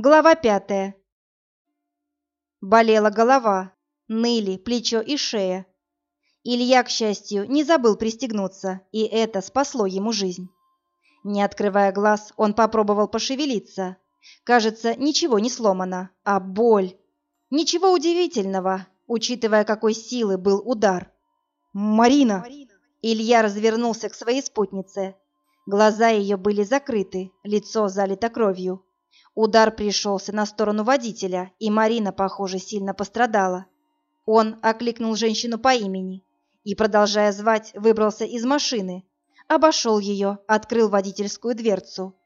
Глава пятая. Болела голова, ныли плечо и шея. Илья, к счастью, не забыл пристегнуться, и это спасло ему жизнь. Не открывая глаз, он попробовал пошевелиться. Кажется, ничего не сломано, а боль. Ничего удивительного, учитывая, какой силы был удар. «Марина!» Илья развернулся к своей спутнице. Глаза ее были закрыты, лицо залито кровью. Удар пришелся на сторону водителя, и Марина, похоже, сильно пострадала. Он окликнул женщину по имени и, продолжая звать, выбрался из машины, обошел ее, открыл водительскую дверцу.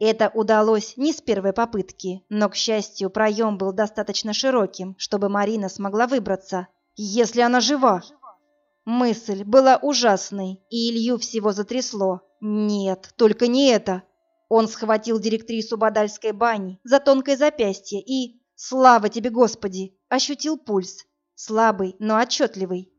Это удалось не с первой попытки, но, к счастью, проем был достаточно широким, чтобы Марина смогла выбраться. «Если она жива!» Мысль была ужасной, и Илью всего затрясло. «Нет, только не это!» Он схватил директрису Бадальской бани за тонкое запястье и, слава тебе, Господи, ощутил пульс, слабый, но отчетливый.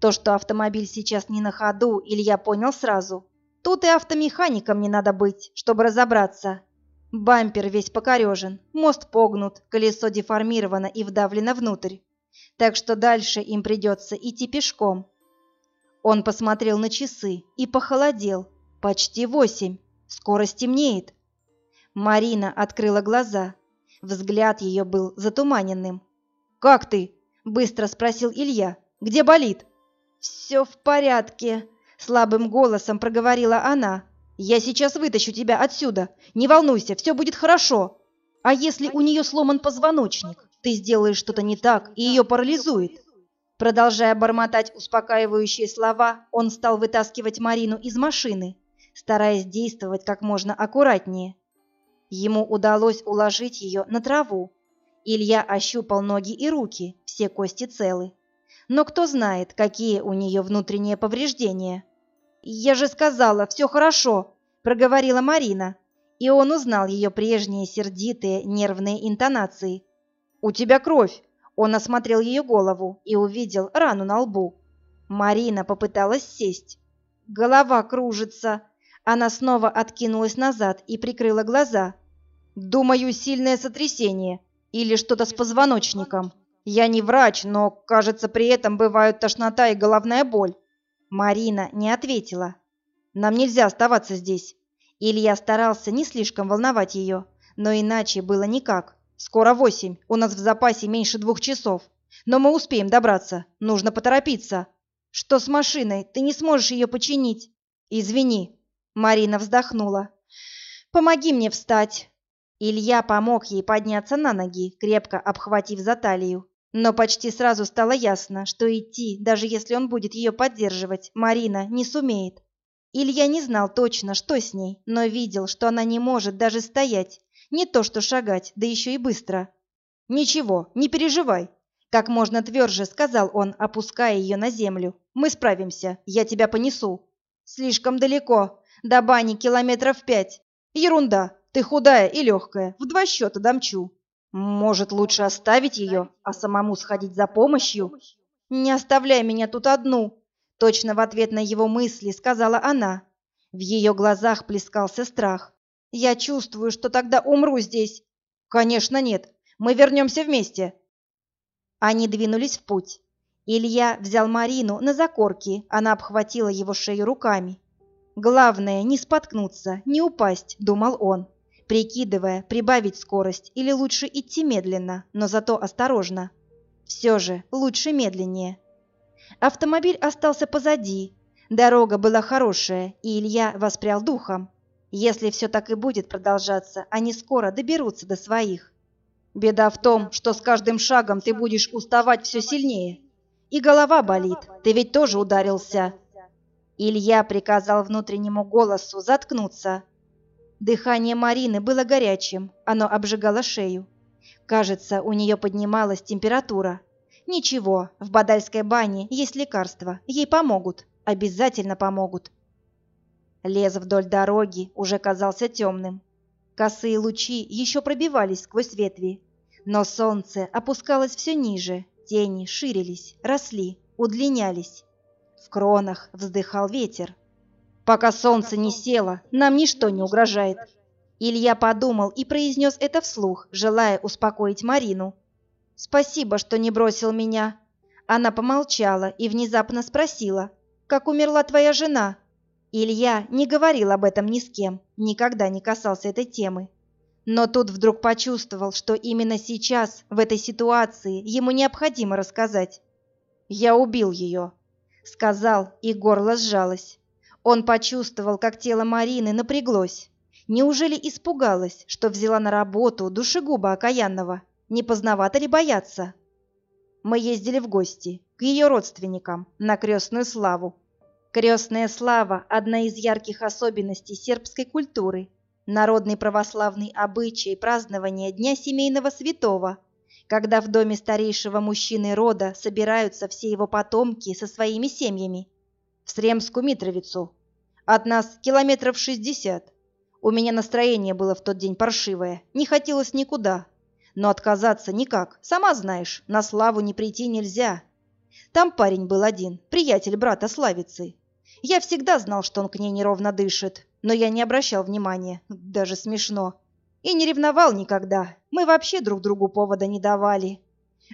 То, что автомобиль сейчас не на ходу, Илья понял сразу. Тут и автомехаником не надо быть, чтобы разобраться. Бампер весь покорежен, мост погнут, колесо деформировано и вдавлено внутрь. Так что дальше им придется идти пешком. Он посмотрел на часы и похолодел. Почти восемь. Скоро стемнеет. Марина открыла глаза. Взгляд ее был затуманенным. «Как ты?» — быстро спросил Илья. «Где болит?» «Все в порядке», — слабым голосом проговорила она. «Я сейчас вытащу тебя отсюда. Не волнуйся, все будет хорошо. А если у нее сломан позвоночник? Ты сделаешь что-то не так, и ее парализует». Продолжая бормотать успокаивающие слова, он стал вытаскивать Марину из машины стараясь действовать как можно аккуратнее. Ему удалось уложить ее на траву. Илья ощупал ноги и руки, все кости целы. Но кто знает, какие у нее внутренние повреждения. «Я же сказала, все хорошо», — проговорила Марина, и он узнал ее прежние сердитые нервные интонации. «У тебя кровь!» Он осмотрел ее голову и увидел рану на лбу. Марина попыталась сесть. «Голова кружится», она снова откинулась назад и прикрыла глаза. «Думаю, сильное сотрясение или что-то с позвоночником. Я не врач, но, кажется, при этом бывают тошнота и головная боль». Марина не ответила. «Нам нельзя оставаться здесь». Илья старался не слишком волновать ее, но иначе было никак. «Скоро восемь, у нас в запасе меньше двух часов. Но мы успеем добраться, нужно поторопиться». «Что с машиной? Ты не сможешь ее починить?» «Извини, Марина вздохнула. «Помоги мне встать!» Илья помог ей подняться на ноги, крепко обхватив за талию. Но почти сразу стало ясно, что идти, даже если он будет ее поддерживать, Марина не сумеет. Илья не знал точно, что с ней, но видел, что она не может даже стоять, не то что шагать, да еще и быстро. «Ничего, не переживай», — как можно тверже сказал он, опуская ее на землю. «Мы справимся, я тебя понесу». «Слишком далеко», до бани километров пять. Ерунда, ты худая и легкая, в два счета домчу. Может, лучше оставить ее, а самому сходить за помощью? Не оставляй меня тут одну, точно в ответ на его мысли сказала она. В ее глазах плескался страх. Я чувствую, что тогда умру здесь. Конечно, нет. Мы вернемся вместе. Они двинулись в путь. Илья взял Марину на закорки, она обхватила его шею руками. Главное, не споткнуться, не упасть, думал он, прикидывая, прибавить скорость или лучше идти медленно, но зато осторожно. Все же лучше медленнее. Автомобиль остался позади. Дорога была хорошая, и Илья воспрял духом. Если все так и будет продолжаться, они скоро доберутся до своих. Беда в том, что с каждым шагом ты будешь уставать все сильнее. И голова болит, ты ведь тоже ударился. Илья приказал внутреннему голосу заткнуться. Дыхание Марины было горячим, оно обжигало шею. Кажется, у нее поднималась температура. Ничего, в Бадальской бане есть лекарства, ей помогут, обязательно помогут. Лес вдоль дороги уже казался темным. Косые лучи еще пробивались сквозь ветви, но солнце опускалось все ниже, тени ширились, росли, удлинялись. В кронах вздыхал ветер. Пока солнце не село, нам ничто не угрожает. Илья подумал и произнес это вслух, желая успокоить Марину. «Спасибо, что не бросил меня». Она помолчала и внезапно спросила, «Как умерла твоя жена?» Илья не говорил об этом ни с кем, никогда не касался этой темы. Но тут вдруг почувствовал, что именно сейчас, в этой ситуации, ему необходимо рассказать. «Я убил ее», — сказал, и горло сжалось. Он почувствовал, как тело Марины напряглось. Неужели испугалась, что взяла на работу душегуба окаянного? Не поздновато ли бояться? Мы ездили в гости, к ее родственникам, на крестную славу. Крестная слава – одна из ярких особенностей сербской культуры, народный православный обычай празднования Дня Семейного Святого, когда в доме старейшего мужчины рода собираются все его потомки со своими семьями. В Сремскую Митровицу. От нас километров шестьдесят. У меня настроение было в тот день паршивое, не хотелось никуда. Но отказаться никак, сама знаешь, на славу не прийти нельзя. Там парень был один, приятель брата Славицы. Я всегда знал, что он к ней неровно дышит, но я не обращал внимания, даже смешно. И не ревновал никогда, мы вообще друг другу повода не давали.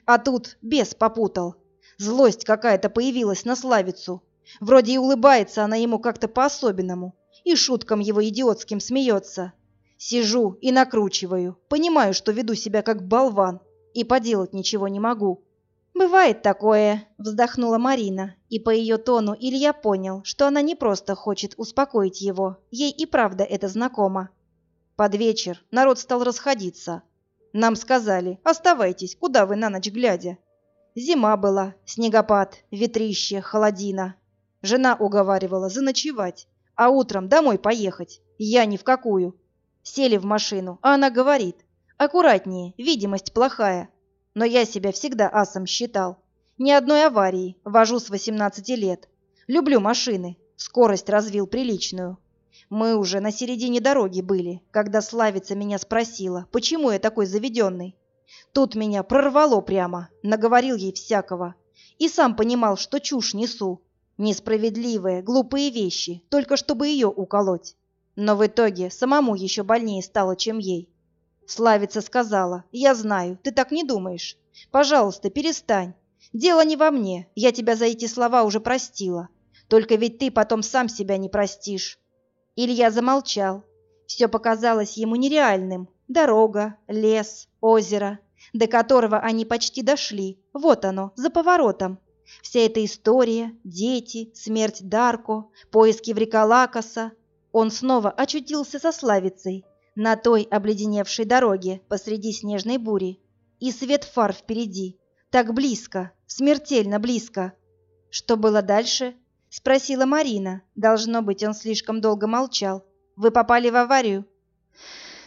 А тут бес попутал. Злость какая-то появилась на Славицу. Вроде и улыбается она ему как-то по-особенному, и шуткам его идиотским смеется. Сижу и накручиваю, понимаю, что веду себя как болван, и поделать ничего не могу. «Бывает такое», — вздохнула Марина, и по ее тону Илья понял, что она не просто хочет успокоить его, ей и правда это знакомо. Под вечер народ стал расходиться. Нам сказали, оставайтесь, куда вы на ночь глядя. Зима была, снегопад, ветрище, холодина. Жена уговаривала заночевать, а утром домой поехать. Я ни в какую. Сели в машину, а она говорит, аккуратнее, видимость плохая, но я себя всегда асом считал. Ни одной аварии, вожу с 18 лет. Люблю машины, скорость развил приличную. Мы уже на середине дороги были, когда Славица меня спросила, почему я такой заведенный. Тут меня прорвало прямо, наговорил ей всякого. И сам понимал, что чушь несу. Несправедливые, глупые вещи, только чтобы ее уколоть. Но в итоге самому еще больнее стало, чем ей. Славица сказала, «Я знаю, ты так не думаешь. Пожалуйста, перестань. Дело не во мне, я тебя за эти слова уже простила. Только ведь ты потом сам себя не простишь». Илья замолчал. Все показалось ему нереальным. Дорога, лес, озеро, до которого они почти дошли. Вот оно, за поворотом. Вся эта история, дети, смерть Дарко, поиски Вриколакоса. Он снова очутился со Славицей, на той обледеневшей дороге посреди снежной бури. И свет фар впереди. Так близко, смертельно близко. Что было дальше? Спросила Марина. Должно быть, он слишком долго молчал. Вы попали в аварию?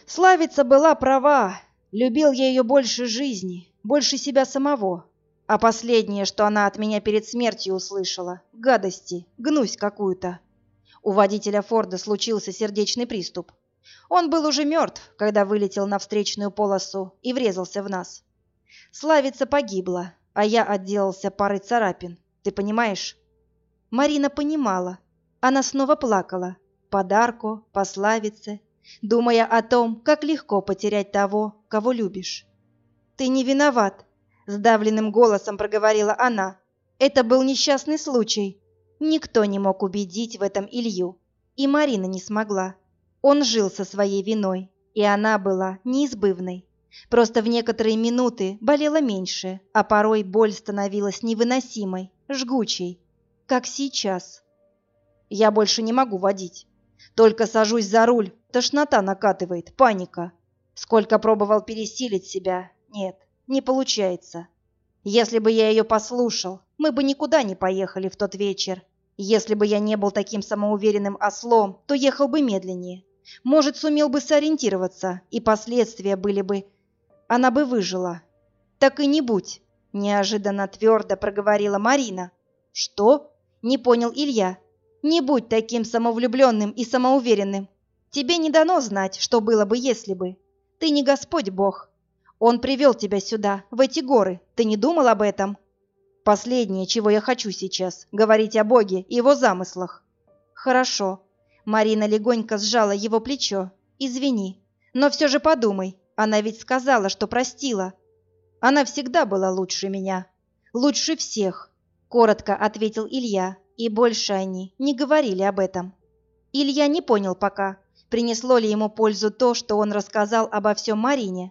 Славица была права. Любил я ее больше жизни, больше себя самого. А последнее, что она от меня перед смертью услышала — гадости, гнусь какую-то. У водителя Форда случился сердечный приступ. Он был уже мертв, когда вылетел на встречную полосу и врезался в нас. Славица погибла, а я отделался парой царапин. Ты понимаешь? Марина понимала. Она снова плакала. Подарку, по Славице, думая о том, как легко потерять того, кого любишь. Ты не виноват, сдавленным голосом проговорила она. Это был несчастный случай. Никто не мог убедить в этом Илью, и Марина не смогла. Он жил со своей виной, и она была неизбывной. Просто в некоторые минуты болело меньше, а порой боль становилась невыносимой, жгучей, как сейчас. Я больше не могу водить. Только сажусь за руль, тошнота накатывает, паника. Сколько пробовал пересилить себя, нет, не получается. Если бы я ее послушал, мы бы никуда не поехали в тот вечер. Если бы я не был таким самоуверенным ослом, то ехал бы медленнее. Может, сумел бы сориентироваться, и последствия были бы... Она бы выжила. Так и не будь, неожиданно твердо проговорила Марина. Что? Не понял Илья. Не будь таким самовлюбленным и самоуверенным. Тебе не дано знать, что было бы, если бы. Ты не Господь Бог. Он привел тебя сюда, в эти горы. Ты не думал об этом? Последнее, чего я хочу сейчас, говорить о Боге и его замыслах. Хорошо, Марина легонько сжала его плечо. «Извини, Но все же подумай, она ведь сказала, что простила. Она всегда была лучше меня, лучше всех, коротко ответил Илья, и больше они не говорили об этом. Илья не понял пока, принесло ли ему пользу то, что он рассказал обо всем Марине,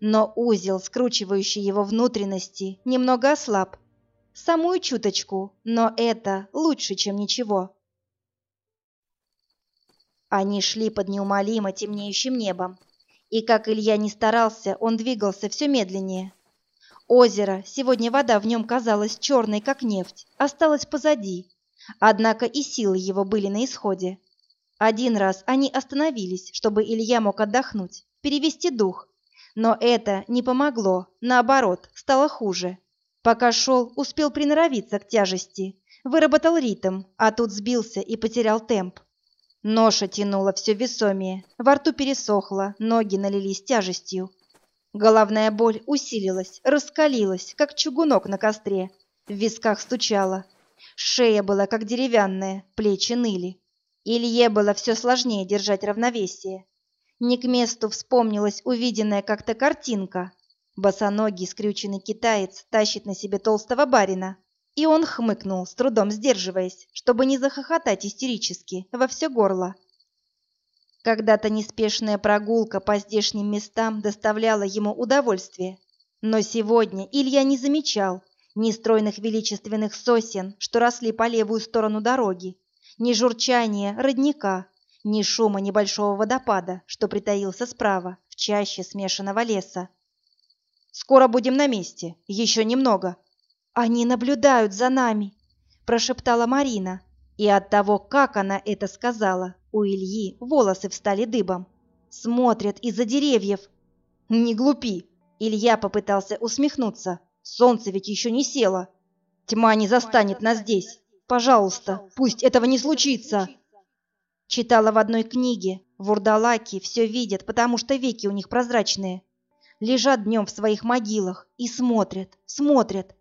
но узел, скручивающий его внутренности, немного ослаб. Самую чуточку, но это лучше, чем ничего. Они шли под неумолимо темнеющим небом, и как Илья не старался, он двигался все медленнее. Озеро, сегодня вода в нем казалась черной, как нефть, осталось позади, однако и силы его были на исходе. Один раз они остановились, чтобы Илья мог отдохнуть, перевести дух, но это не помогло, наоборот, стало хуже. Пока шел, успел приноровиться к тяжести, выработал ритм, а тут сбился и потерял темп. Ноша тянула все весомее, во рту пересохло, ноги налились тяжестью. Головная боль усилилась, раскалилась, как чугунок на костре. В висках стучала. Шея была как деревянная, плечи ныли. Илье было все сложнее держать равновесие. Не к месту вспомнилась увиденная как-то картинка. Босоногий скрюченный китаец тащит на себе толстого барина. И он хмыкнул, с трудом сдерживаясь, чтобы не захохотать истерически во все горло. Когда-то неспешная прогулка по здешним местам доставляла ему удовольствие. Но сегодня Илья не замечал ни стройных величественных сосен, что росли по левую сторону дороги, ни журчания родника, ни шума небольшого водопада, что притаился справа, в чаще смешанного леса. «Скоро будем на месте, еще немного». «Они наблюдают за нами», — прошептала Марина. И от того, как она это сказала, у Ильи волосы встали дыбом. Смотрят из-за деревьев. «Не глупи!» Илья попытался усмехнуться. «Солнце ведь еще не село. Тьма не застанет нас здесь. Пожалуйста, пусть этого не случится!» Читала в одной книге. Вурдалаки все видят, потому что веки у них прозрачные. Лежат днем в своих могилах и смотрят, смотрят.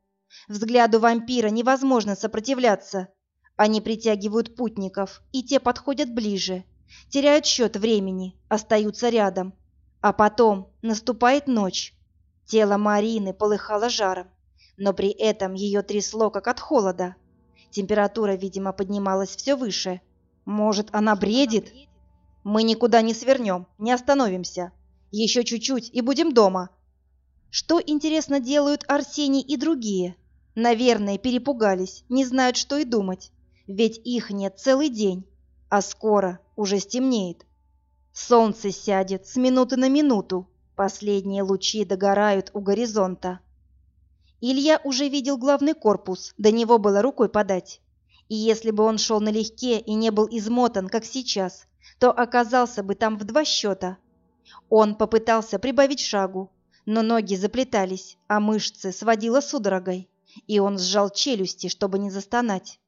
Взгляду вампира невозможно сопротивляться. Они притягивают путников, и те подходят ближе. Теряют счет времени, остаются рядом. А потом наступает ночь. Тело Марины полыхало жаром, но при этом ее трясло, как от холода. Температура, видимо, поднималась все выше – может, она бредит? Мы никуда не свернем, не остановимся. Еще чуть-чуть и будем дома. Что, интересно, делают Арсений и другие? Наверное, перепугались, не знают, что и думать. Ведь их нет целый день, а скоро уже стемнеет. Солнце сядет с минуты на минуту, последние лучи догорают у горизонта. Илья уже видел главный корпус, до него было рукой подать. И если бы он шел налегке и не был измотан, как сейчас, то оказался бы там в два счета. Он попытался прибавить шагу, но ноги заплетались, а мышцы сводило судорогой, и он сжал челюсти, чтобы не застонать.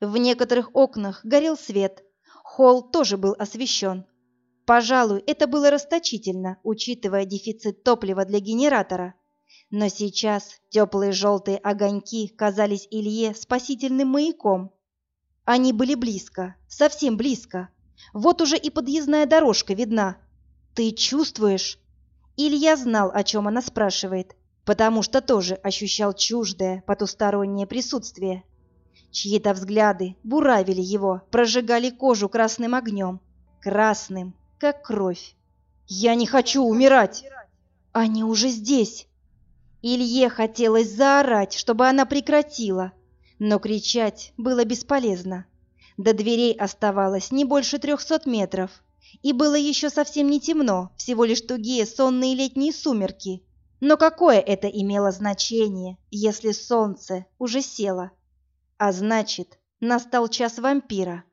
В некоторых окнах горел свет, холл тоже был освещен. Пожалуй, это было расточительно, учитывая дефицит топлива для генератора. Но сейчас теплые желтые огоньки казались Илье спасительным маяком. Они были близко, совсем близко. Вот уже и подъездная дорожка видна. «Ты чувствуешь?» Илья знал, о чем она спрашивает, потому что тоже ощущал чуждое, потустороннее присутствие. Чьи-то взгляды буравили его, прожигали кожу красным огнем. Красным, как кровь. «Я не хочу умирать!» «Они уже здесь!» Илье хотелось заорать, чтобы она прекратила, но кричать было бесполезно. До дверей оставалось не больше трехсот метров, и было еще совсем не темно, всего лишь тугие сонные летние сумерки. Но какое это имело значение, если солнце уже село? А значит, настал час вампира.